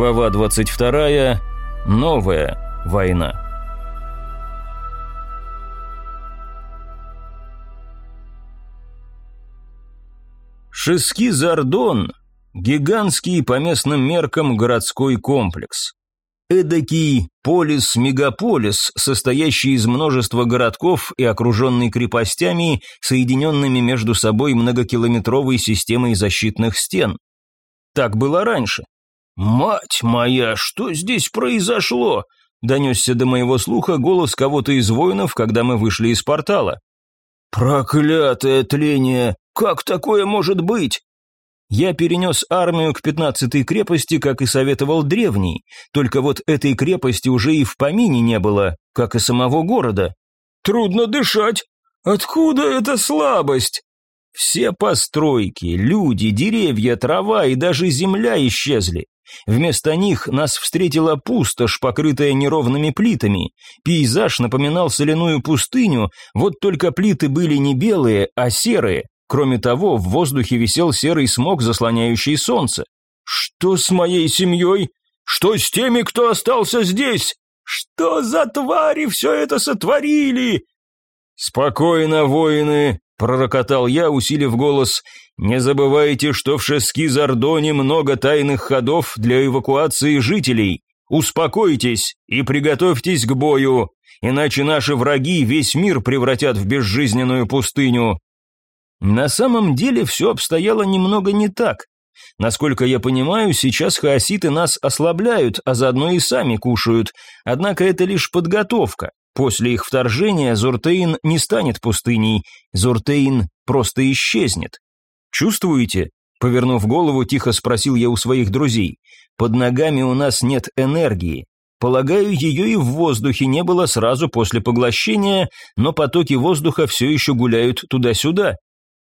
Глава 22. Новая война. Шески-Зардон – гигантский по местным меркам городской комплекс. Эдакий полис-мегаполис, состоящий из множества городков и окруженный крепостями, соединенными между собой многокилометровой системой защитных стен. Так было раньше. «Мать моя, что здесь произошло?» – донесся до моего слуха голос кого-то из воинов, когда мы вышли из портала. «Проклятое тление! Как такое может быть?» Я перенес армию к пятнадцатой крепости, как и советовал древний, только вот этой крепости уже и в помине не было, как и самого города. Трудно дышать. Откуда эта слабость? Все постройки, люди, деревья, трава и даже земля исчезли. Вместо них нас встретила пустошь, покрытая неровными плитами. Пейзаж напоминал соляную пустыню, вот только плиты были не белые, а серые. Кроме того, в воздухе висел серый смог, заслоняющий солнце. «Что с моей семьей? Что с теми, кто остался здесь? Что за твари все это сотворили?» «Спокойно, воины», — пророкотал я, усилив голос. «Не забывайте, что в Шески-Зардоне много тайных ходов для эвакуации жителей. Успокойтесь и приготовьтесь к бою, иначе наши враги весь мир превратят в безжизненную пустыню. На самом деле все обстояло немного не так. Насколько я понимаю, сейчас хаоситы нас ослабляют, а заодно и сами кушают. Однако это лишь подготовка. После их вторжения Зуртейн не станет пустыней. Зуртейн просто исчезнет. Чувствуете? Повернув голову, тихо спросил я у своих друзей. Под ногами у нас нет энергии. Полагаю, ее и в воздухе не было сразу после поглощения, но потоки воздуха все еще гуляют туда-сюда.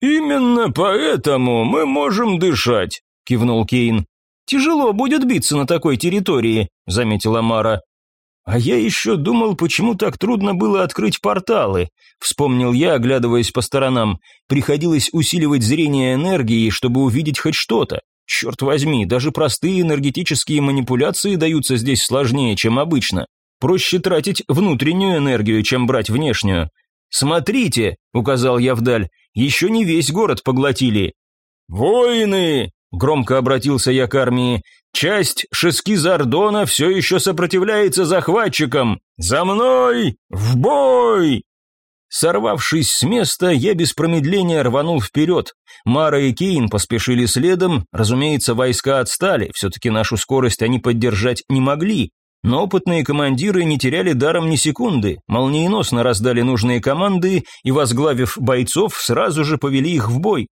«Именно поэтому мы можем дышать», – кивнул Кейн. «Тяжело будет биться на такой территории», – заметила Мара. «А я еще думал, почему так трудно было открыть порталы», – вспомнил я, оглядываясь по сторонам. Приходилось усиливать зрение энергии, чтобы увидеть хоть что-то. Черт возьми, даже простые энергетические манипуляции даются здесь сложнее, чем обычно. Проще тратить внутреннюю энергию, чем брать внешнюю. «Смотрите», — указал я вдаль, — «еще не весь город поглотили». «Воины!» — громко обратился я к армии. «Часть Шески-Зардона все еще сопротивляется захватчикам! За мной! В бой!» Сорвавшись с места, я без промедления рванул вперед. Мара и Кейн поспешили следом, разумеется, войска отстали, все-таки нашу скорость они поддержать не могли, но опытные командиры не теряли даром ни секунды, молниеносно раздали нужные команды и, возглавив бойцов, сразу же повели их в бой.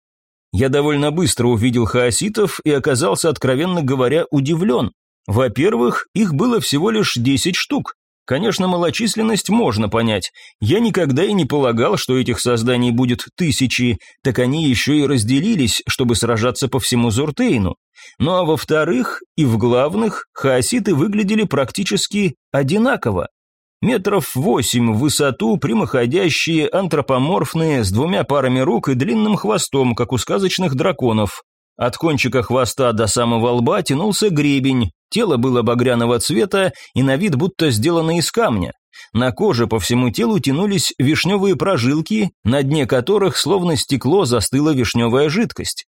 Я довольно быстро увидел хаоситов и оказался, откровенно говоря, удивлен. Во-первых, их было всего лишь 10 штук. Конечно, малочисленность можно понять. Я никогда и не полагал, что этих созданий будет тысячи, так они еще и разделились, чтобы сражаться по всему Зуртейну. Ну а во-вторых, и в главных, хаоситы выглядели практически одинаково. Метров восемь в высоту, прямоходящие, антропоморфные, с двумя парами рук и длинным хвостом, как у сказочных драконов. От кончика хвоста до самого лба тянулся гребень, тело было багряного цвета и на вид будто сделано из камня. На коже по всему телу тянулись вишневые прожилки, на дне которых словно стекло застыла вишневая жидкость.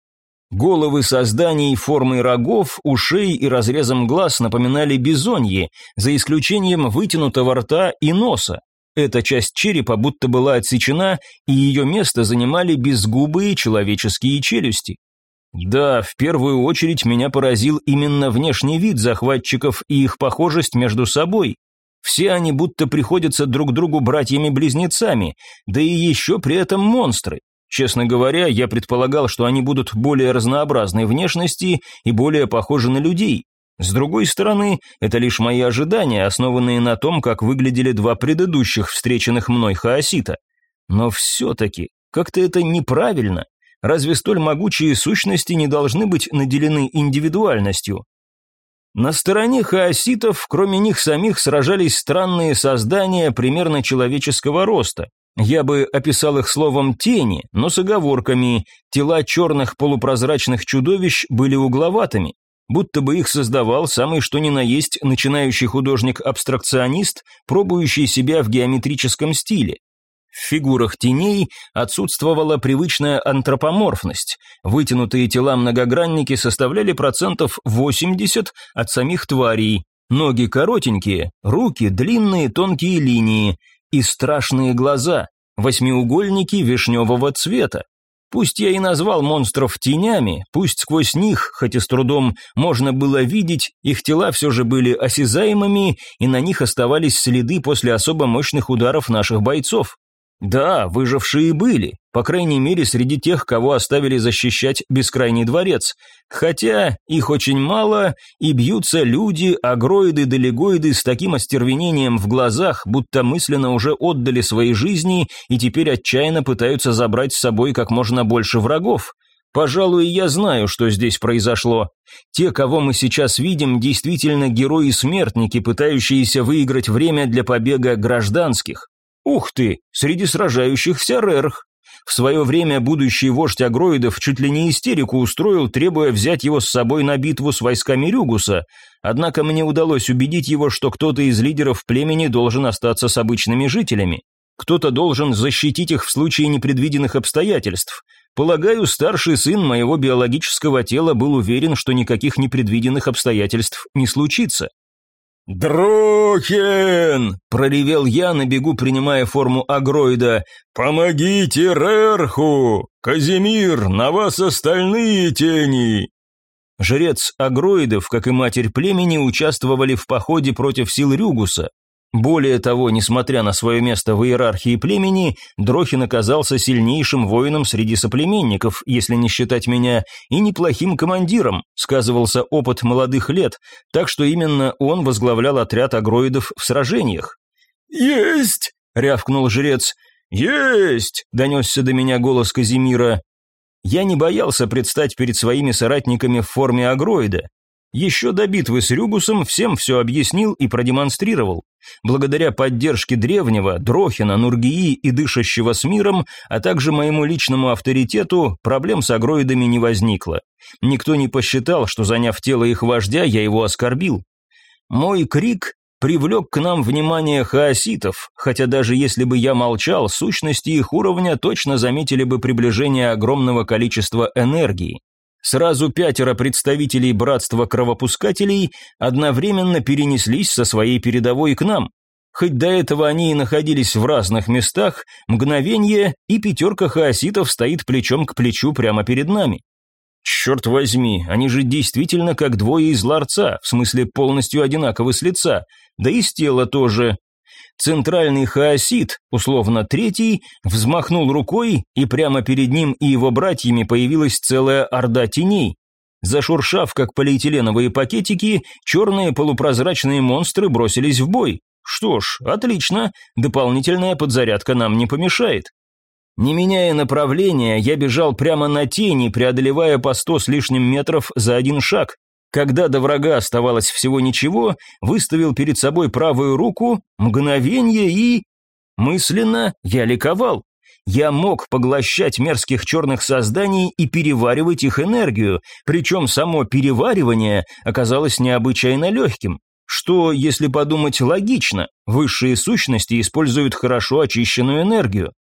Головы созданий формой рогов, ушей и разрезом глаз напоминали бизоньи, за исключением вытянутого рта и носа. Эта часть черепа будто была отсечена, и ее место занимали безгубые человеческие челюсти. Да, в первую очередь меня поразил именно внешний вид захватчиков и их похожесть между собой. Все они будто приходятся друг другу братьями-близнецами, да и еще при этом монстры. Честно говоря, я предполагал, что они будут более разнообразной внешности и более похожи на людей. С другой стороны, это лишь мои ожидания, основанные на том, как выглядели два предыдущих встреченных мной хаосита. Но все-таки, как-то это неправильно. Разве столь могучие сущности не должны быть наделены индивидуальностью? На стороне хаоситов, кроме них самих, сражались странные создания примерно человеческого роста. Я бы описал их словом «тени», но с оговорками. Тела черных полупрозрачных чудовищ были угловатыми. будто бы их создавал самый что ни на есть начинающий художник-абстракционист, пробующий себя в геометрическом стиле. В фигурах теней отсутствовала привычная антропоморфность. Вытянутые тела многогранники составляли процентов 80 от самих тварей. Ноги коротенькие, руки длинные тонкие линии и страшные глаза, восьмиугольники вишневого цвета. Пусть я и назвал монстров тенями, пусть сквозь них, хоть и с трудом, можно было видеть, их тела все же были осязаемыми, и на них оставались следы после особо мощных ударов наших бойцов. Да, выжившие были, по крайней мере среди тех, кого оставили защищать бескрайний дворец. Хотя их очень мало, и бьются люди, агроиды, долегоиды с таким остервенением в глазах, будто мысленно уже отдали свои жизни и теперь отчаянно пытаются забрать с собой как можно больше врагов. Пожалуй, я знаю, что здесь произошло. Те, кого мы сейчас видим, действительно герои-смертники, пытающиеся выиграть время для побега гражданских. Ух ты, среди сражающихся Рерх. В свое время будущий вождь агроидов чуть ли не истерику устроил, требуя взять его с собой на битву с войсками Рюгуса, однако мне удалось убедить его, что кто-то из лидеров племени должен остаться с обычными жителями. Кто-то должен защитить их в случае непредвиденных обстоятельств. Полагаю, старший сын моего биологического тела был уверен, что никаких непредвиденных обстоятельств не случится. «Дрохин!» – проревел я на бегу, принимая форму агроида. «Помогите Рерху! Казимир, на вас остальные тени!» Жрец агроидов, как и матерь племени, участвовали в походе против сил Рюгуса. Более того, несмотря на свое место в иерархии племени, Дрохин оказался сильнейшим воином среди соплеменников, если не считать меня, и неплохим командиром, сказывался опыт молодых лет, так что именно он возглавлял отряд агроидов в сражениях. «Есть!» — рявкнул жрец. «Есть!» — донесся до меня голос Казимира. Я не боялся предстать перед своими соратниками в форме агроида. Еще до битвы с Рюгусом всем все объяснил и продемонстрировал. Благодаря поддержке древнего, Дрохина, Нургии и дышащего с миром, а также моему личному авторитету, проблем с агроидами не возникло. Никто не посчитал, что заняв тело их вождя, я его оскорбил. Мой крик привлек к нам внимание хаоситов, хотя даже если бы я молчал, сущности их уровня точно заметили бы приближение огромного количества энергии. Сразу пятеро представителей братства кровопускателей одновременно перенеслись со своей передовой к нам. Хоть до этого они и находились в разных местах, мгновение, и пятерка хаоситов стоит плечом к плечу прямо перед нами. Черт возьми, они же действительно как двое из ларца, в смысле полностью одинаковы с лица, да и с тела тоже. Центральный хаосит, условно третий, взмахнул рукой, и прямо перед ним и его братьями появилась целая орда теней. Зашуршав, как полиэтиленовые пакетики, черные полупрозрачные монстры бросились в бой. Что ж, отлично, дополнительная подзарядка нам не помешает. Не меняя направления, я бежал прямо на тени, преодолевая по сто с лишним метров за один шаг. Когда до врага оставалось всего ничего, выставил перед собой правую руку, мгновение и... Мысленно я ликовал. Я мог поглощать мерзких черных созданий и переваривать их энергию, причем само переваривание оказалось необычайно легким. Что, если подумать логично, высшие сущности используют хорошо очищенную энергию.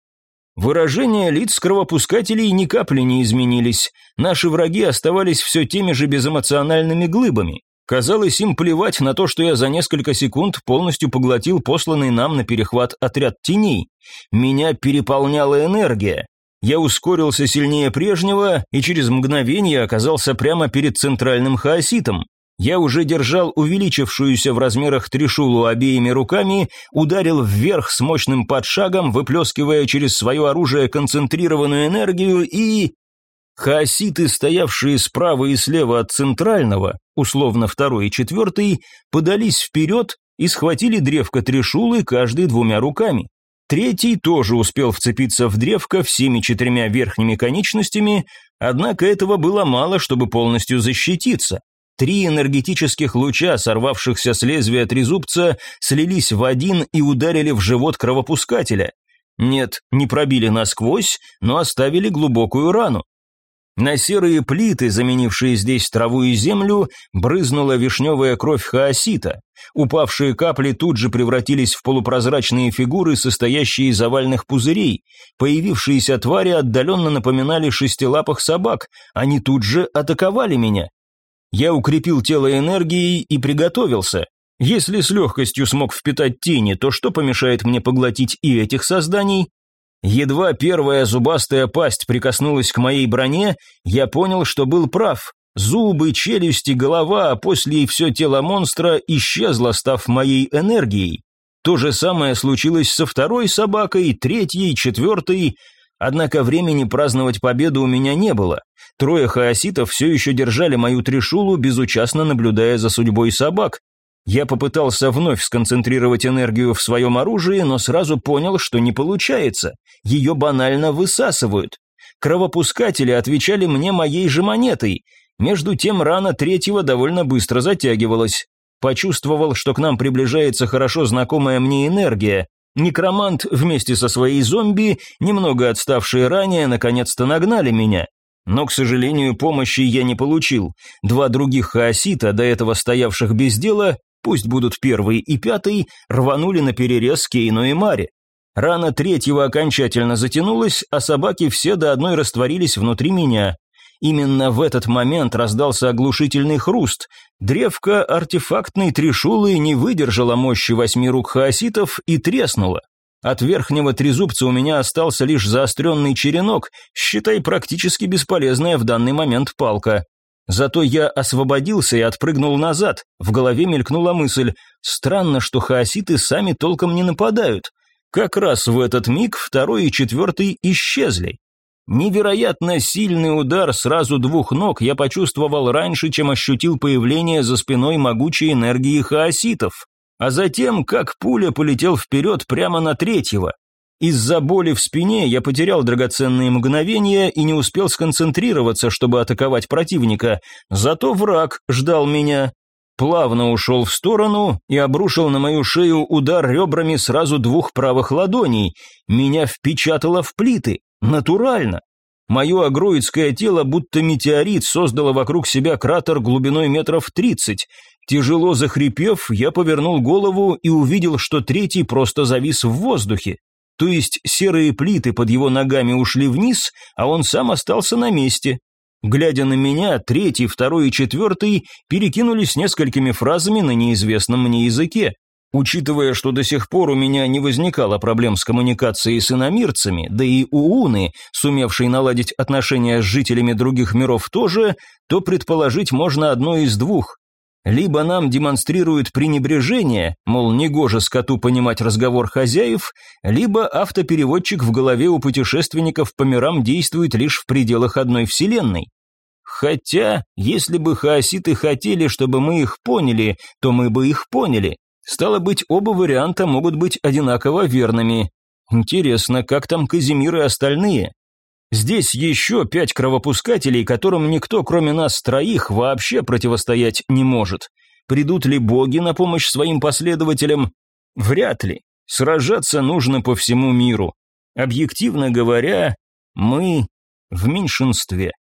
Выражения лиц кровопускателей ни капли не изменились. Наши враги оставались все теми же безэмоциональными глыбами. Казалось им плевать на то, что я за несколько секунд полностью поглотил посланный нам на перехват отряд теней. Меня переполняла энергия. Я ускорился сильнее прежнего и через мгновение оказался прямо перед центральным хаоситом. Я уже держал увеличившуюся в размерах трешулу обеими руками, ударил вверх с мощным подшагом, выплескивая через свое оружие концентрированную энергию и... Хаоситы, стоявшие справа и слева от центрального, условно второй и четвертый, подались вперед и схватили древко трешулы каждый двумя руками. Третий тоже успел вцепиться в древко всеми четырьмя верхними конечностями, однако этого было мало, чтобы полностью защититься. Три энергетических луча, сорвавшихся с лезвия трезубца, слились в один и ударили в живот кровопускателя. Нет, не пробили насквозь, но оставили глубокую рану. На серые плиты, заменившие здесь траву и землю, брызнула вишневая кровь хаосита. Упавшие капли тут же превратились в полупрозрачные фигуры, состоящие из овальных пузырей. Появившиеся твари отдаленно напоминали шестилапых собак, они тут же атаковали меня. Я укрепил тело энергией и приготовился. Если с легкостью смог впитать тени, то что помешает мне поглотить и этих созданий? Едва первая зубастая пасть прикоснулась к моей броне, я понял, что был прав. Зубы, челюсти, голова, а после и все тело монстра исчезло, став моей энергией. То же самое случилось со второй собакой, третьей, четвертой. Однако времени праздновать победу у меня не было. Трое хаоситов все еще держали мою трешулу, безучастно наблюдая за судьбой собак. Я попытался вновь сконцентрировать энергию в своем оружии, но сразу понял, что не получается. Ее банально высасывают. Кровопускатели отвечали мне моей же монетой. Между тем рана третьего довольно быстро затягивалась. Почувствовал, что к нам приближается хорошо знакомая мне энергия. Некромант вместе со своей зомби, немного отставшие ранее, наконец-то нагнали меня. Но, к сожалению, помощи я не получил. Два других хаосита, до этого стоявших без дела, пусть будут первый и пятый, рванули на перерез Кейну и Маре. Рана третьего окончательно затянулась, а собаки все до одной растворились внутри меня. Именно в этот момент раздался оглушительный хруст. Древко артефактной трешулы не выдержала мощи восьми рук хаоситов и треснула. От верхнего трезубца у меня остался лишь заостренный черенок, считай практически бесполезная в данный момент палка. Зато я освободился и отпрыгнул назад. В голове мелькнула мысль. Странно, что хаоситы сами толком не нападают. Как раз в этот миг второй и четвертый исчезли. Невероятно сильный удар сразу двух ног я почувствовал раньше, чем ощутил появление за спиной могучей энергии хаоситов. А затем, как пуля полетел вперед прямо на третьего. Из-за боли в спине я потерял драгоценные мгновения и не успел сконцентрироваться, чтобы атаковать противника. Зато враг ждал меня. Плавно ушел в сторону и обрушил на мою шею удар ребрами сразу двух правых ладоней. Меня впечатало в плиты. Натурально. Мое агроидское тело, будто метеорит, создало вокруг себя кратер глубиной метров тридцать. Тяжело захрипев, я повернул голову и увидел, что третий просто завис в воздухе. То есть серые плиты под его ногами ушли вниз, а он сам остался на месте. Глядя на меня, третий, второй и четвертый перекинулись несколькими фразами на неизвестном мне языке. Учитывая, что до сих пор у меня не возникало проблем с коммуникацией с иномирцами, да и у Уны, сумевшей наладить отношения с жителями других миров тоже, то предположить можно одно из двух. Либо нам демонстрируют пренебрежение, мол, негоже скоту понимать разговор хозяев, либо автопереводчик в голове у путешественников по мирам действует лишь в пределах одной вселенной. Хотя, если бы хаоситы хотели, чтобы мы их поняли, то мы бы их поняли. Стало быть, оба варианта могут быть одинаково верными. Интересно, как там Казимир и остальные? Здесь еще пять кровопускателей, которым никто, кроме нас троих, вообще противостоять не может. Придут ли боги на помощь своим последователям? Вряд ли. Сражаться нужно по всему миру. Объективно говоря, мы в меньшинстве.